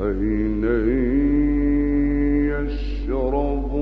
عينا يشرب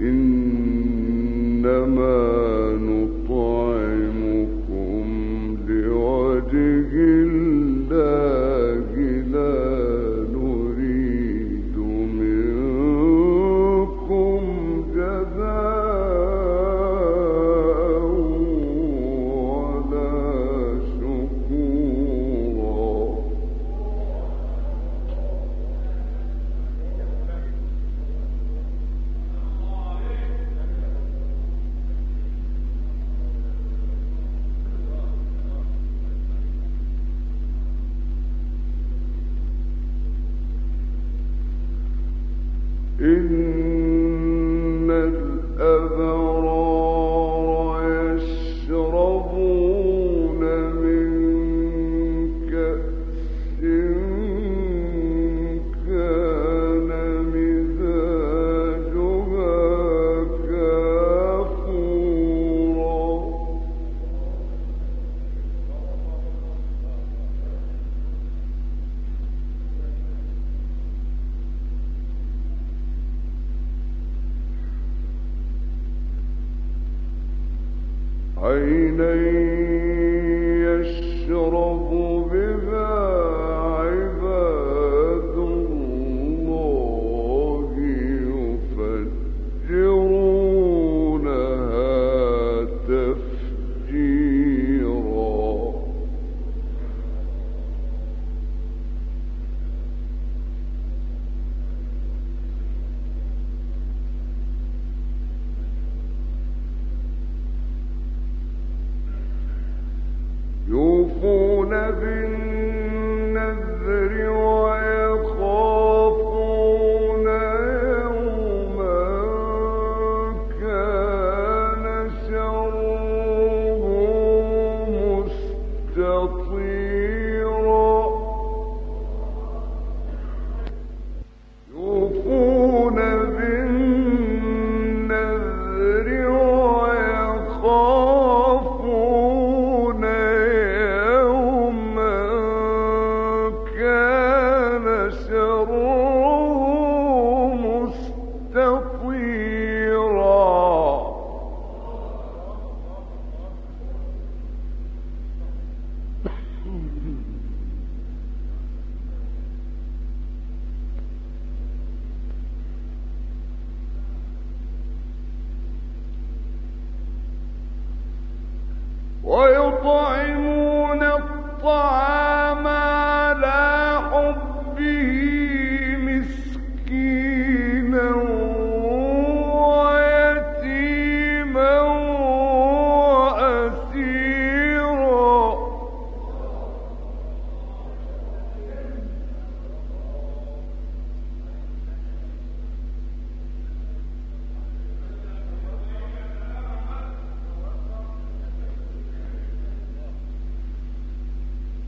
إنما نطعمكم عينا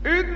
إن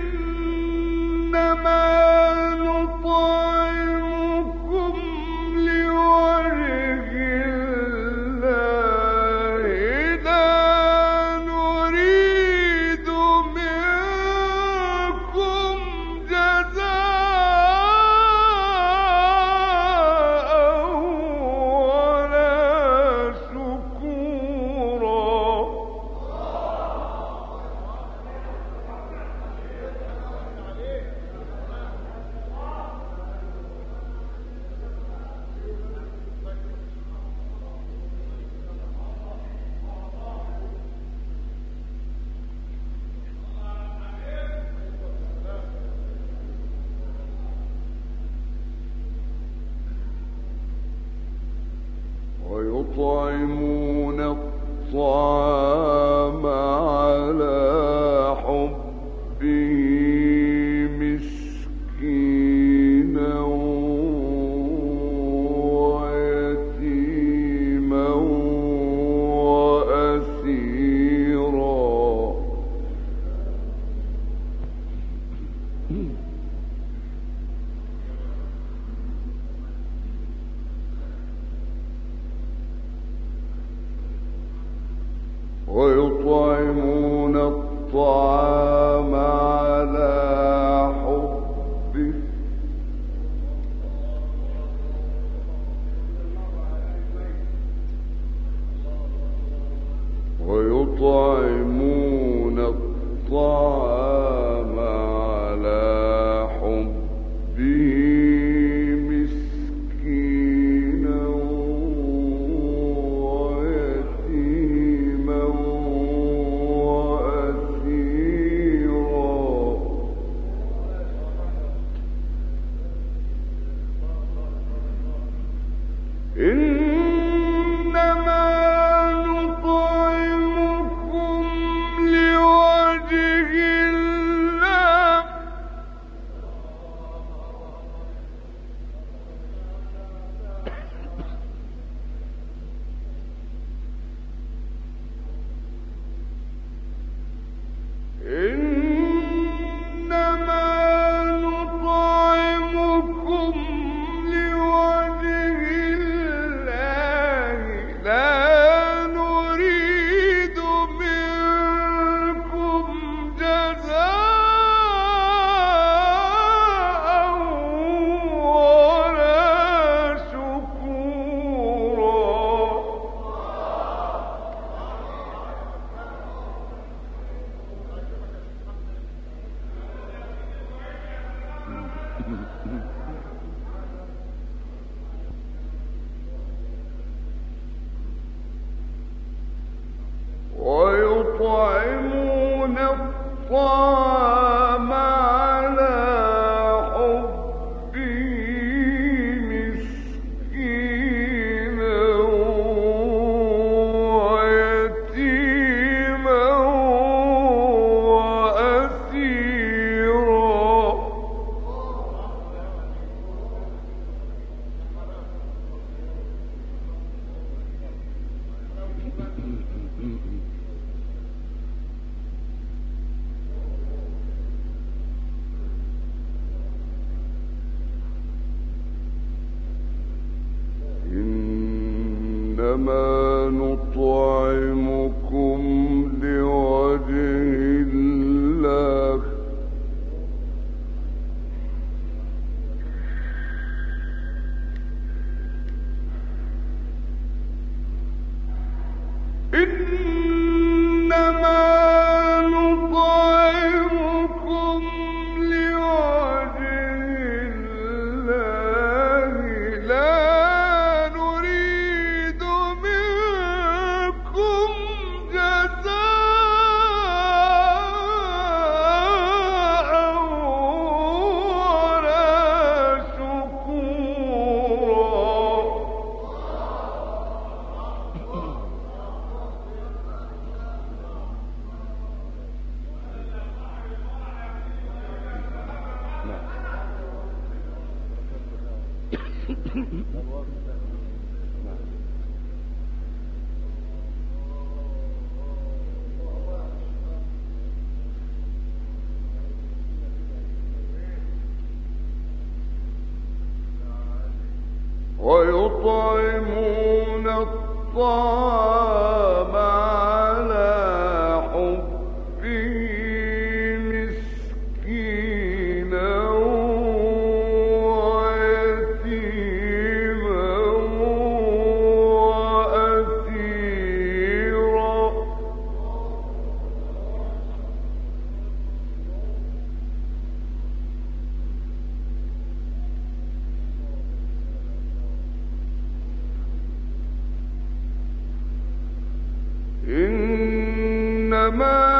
ما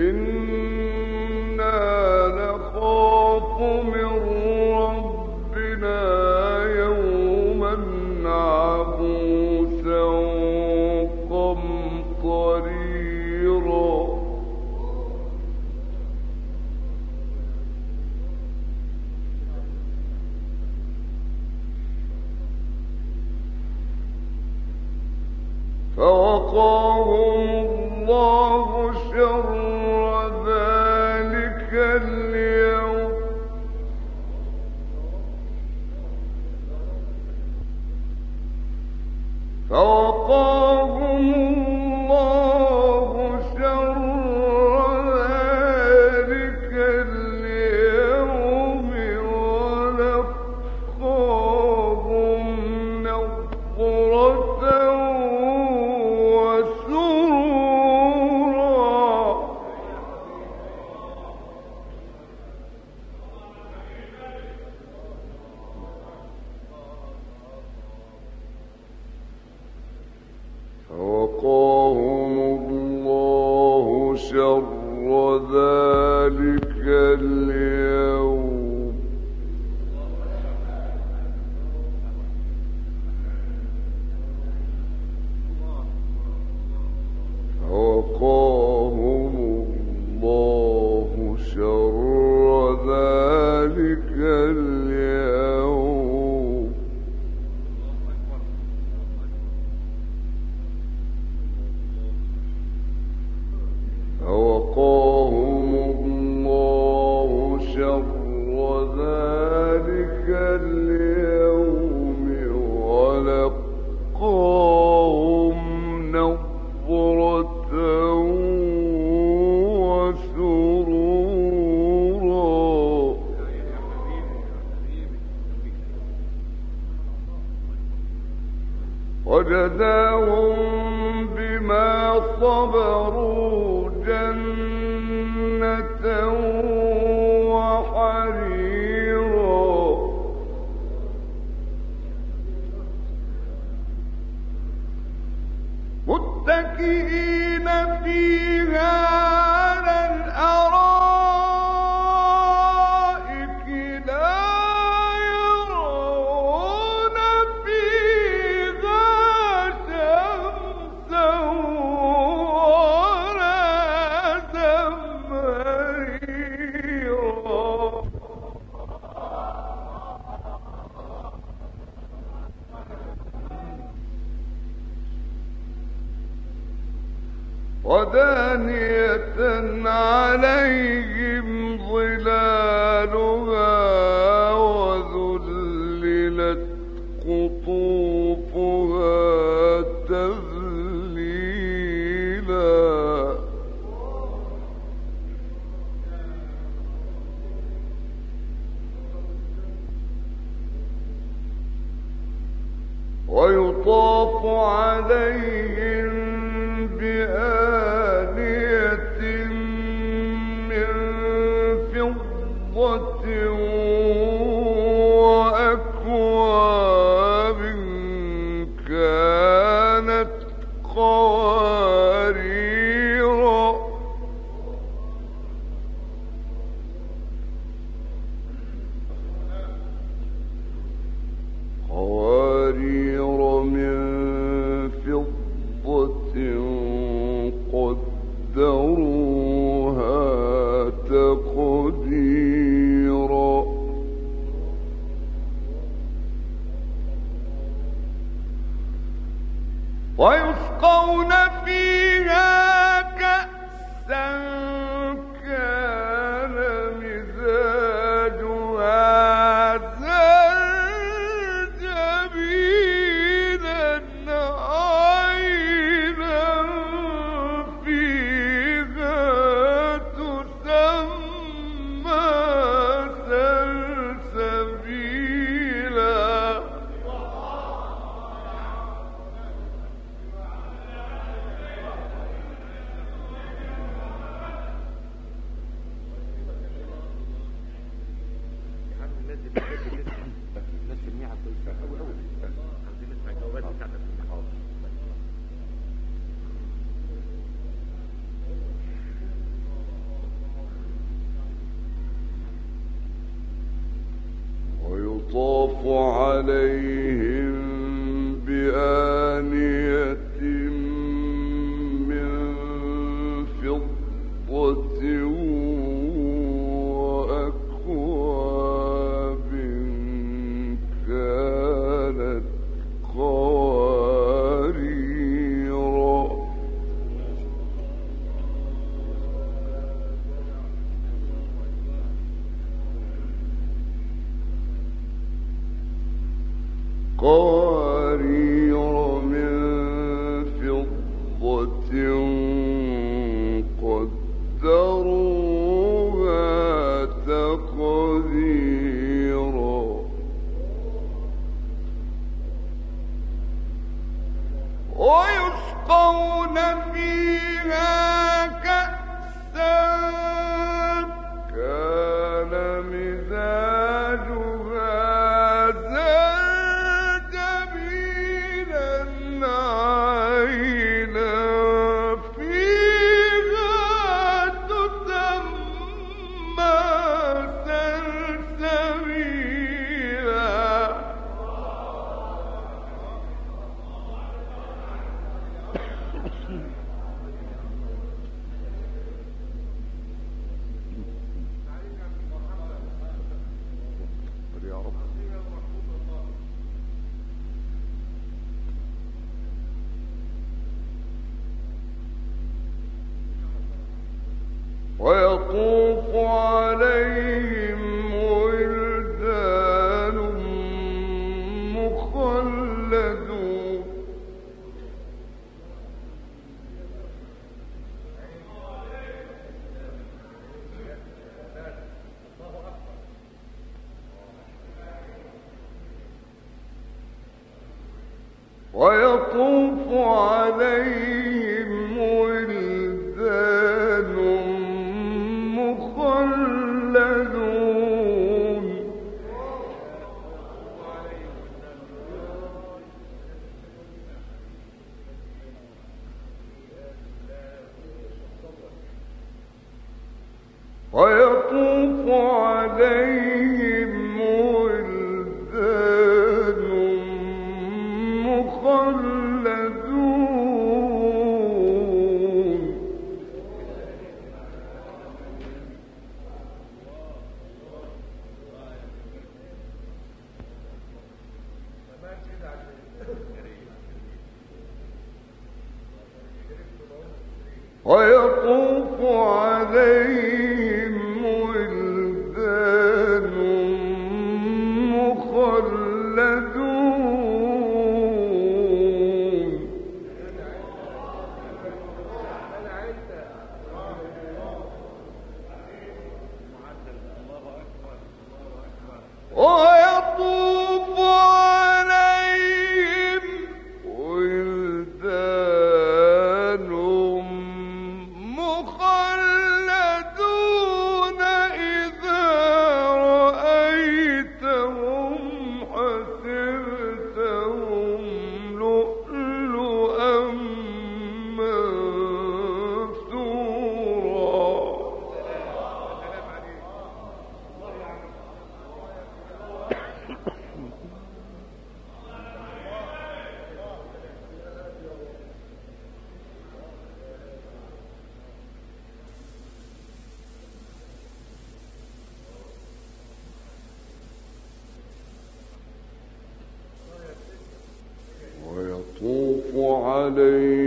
إن وجزاهم بما صبروا قطوفها تذليلا عليه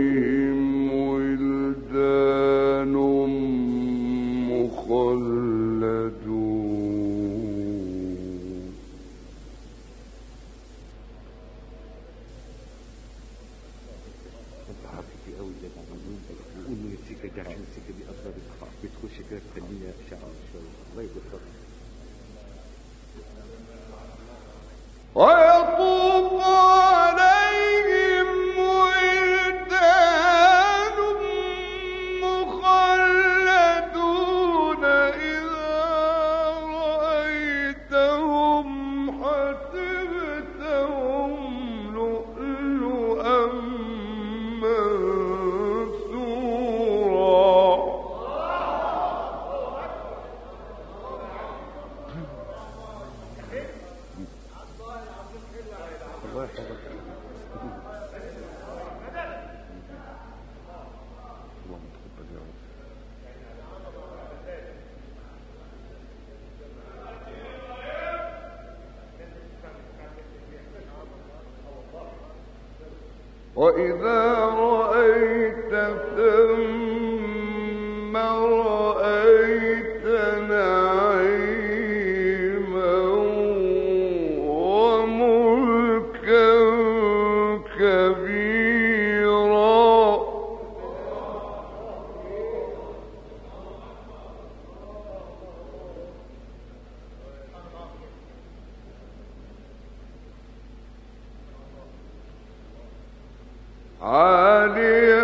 وَإِذَا عاليهم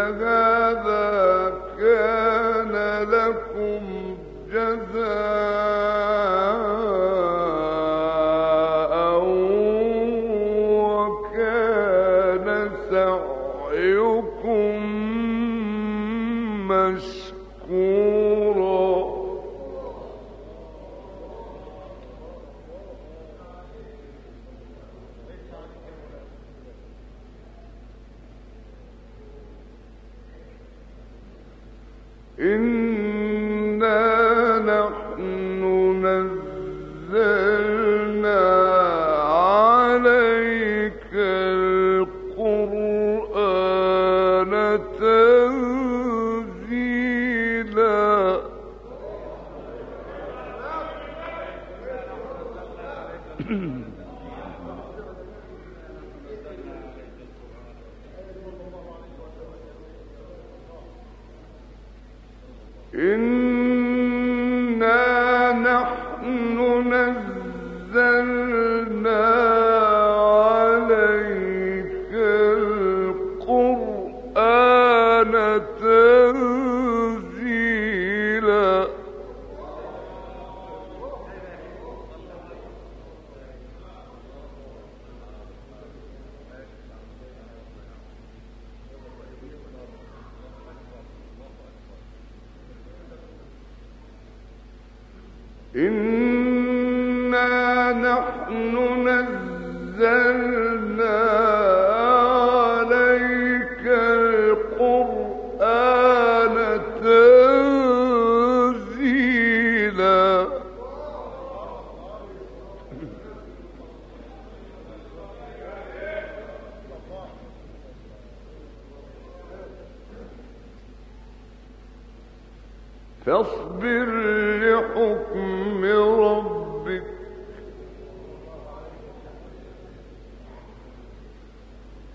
لگا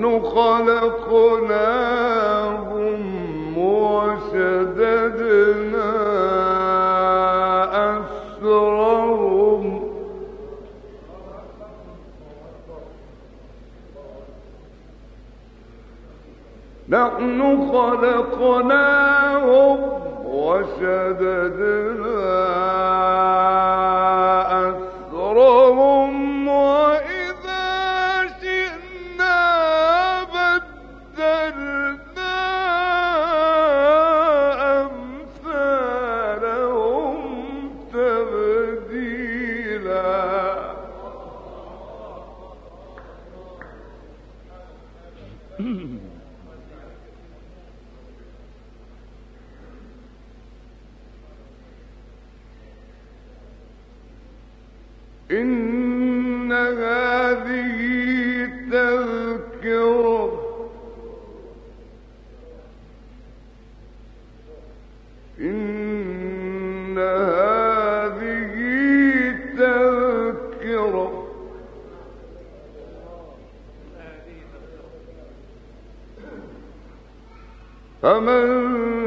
نحن خلقناهم وشددنا أسرهم. نحن خلقناهم وشددنا أسرهم فمن